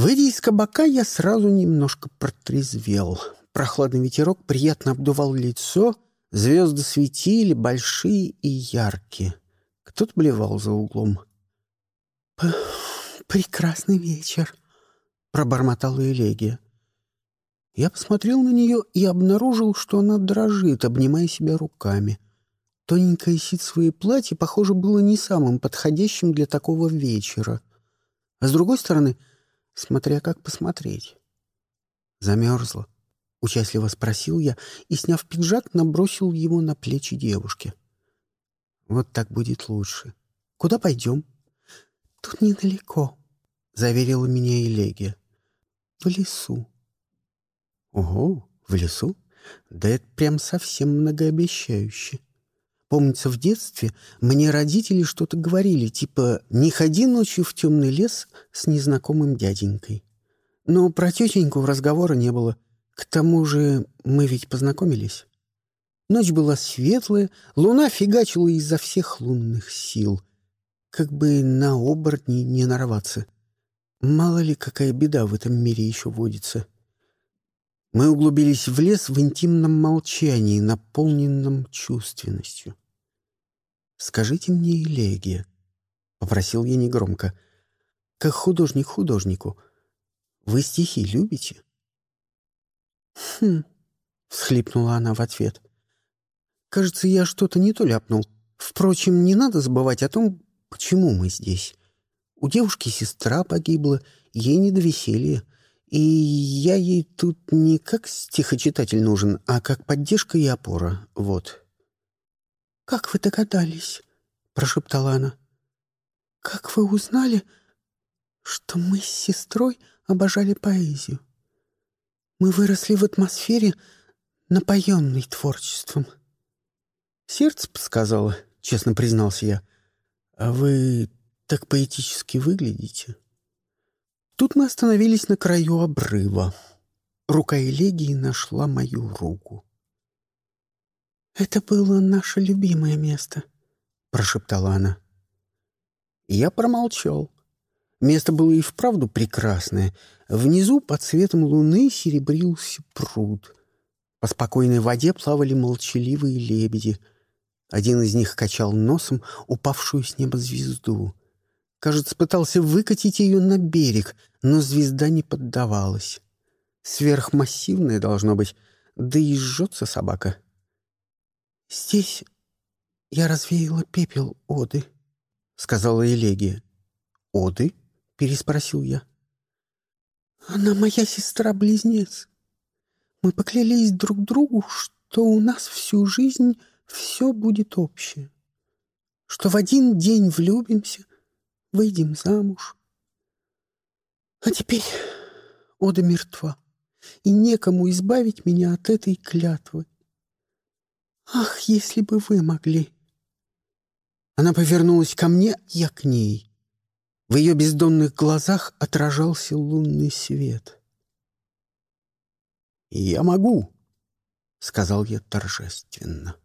Выйдя из кабака, я сразу немножко протрезвел. Прохладный ветерок приятно обдувал лицо, звезды светили, большие и яркие. Кто-то блевал за углом. «Прекрасный вечер», — пробормотала Элегия. Я посмотрел на нее и обнаружил, что она дрожит, обнимая себя руками. Тоненькое ситцевое платье, похоже, было не самым подходящим для такого вечера. А с другой стороны — смотря как посмотреть. Замерзла. Участливо спросил я и, сняв пиджак, набросил его на плечи девушки. Вот так будет лучше. Куда пойдем? Тут недалеко, заверила меня Элегия. В лесу. Ого, в лесу? Да это прям совсем многообещающе. Помнится, в детстве мне родители что-то говорили, типа «не ходи ночью в темный лес с незнакомым дяденькой». Но про тетеньку разговора не было. К тому же мы ведь познакомились. Ночь была светлая, луна фигачила изо всех лунных сил. Как бы на оборотни не нарваться. Мало ли, какая беда в этом мире еще водится. Мы углубились в лес в интимном молчании, наполненном чувственностью. «Скажите мне элегия», — попросил я негромко, — «как художник художнику. Вы стихи любите?» «Хм», — всхлипнула она в ответ. «Кажется, я что-то не то ляпнул. Впрочем, не надо забывать о том, почему мы здесь. У девушки сестра погибла, ей не до веселья, и я ей тут не как стихочитатель нужен, а как поддержка и опора, вот». «Как вы догадались?» — прошептала она. «Как вы узнали, что мы с сестрой обожали поэзию? Мы выросли в атмосфере, напоенной творчеством». «Сердце подсказало», — честно признался я. «А вы так поэтически выглядите». Тут мы остановились на краю обрыва. Рука Элегии нашла мою руку. «Это было наше любимое место», — прошептала она. Я промолчал. Место было и вправду прекрасное. Внизу под светом луны серебрился пруд. По спокойной воде плавали молчаливые лебеди. Один из них качал носом упавшую с неба звезду. Кажется, пытался выкатить ее на берег, но звезда не поддавалась. Сверхмассивная должно быть, да и жжется собака. «Здесь я развеяла пепел Оды», — сказала Элегия. «Оды?» — переспросил я. «Она моя сестра-близнец. Мы поклялись друг другу, что у нас всю жизнь все будет общее, что в один день влюбимся, выйдем замуж. А теперь Ода мертва, и некому избавить меня от этой клятвы. «Ах, если бы вы могли!» Она повернулась ко мне, я к ней. В ее бездонных глазах отражался лунный свет. «Я могу», — сказал я торжественно.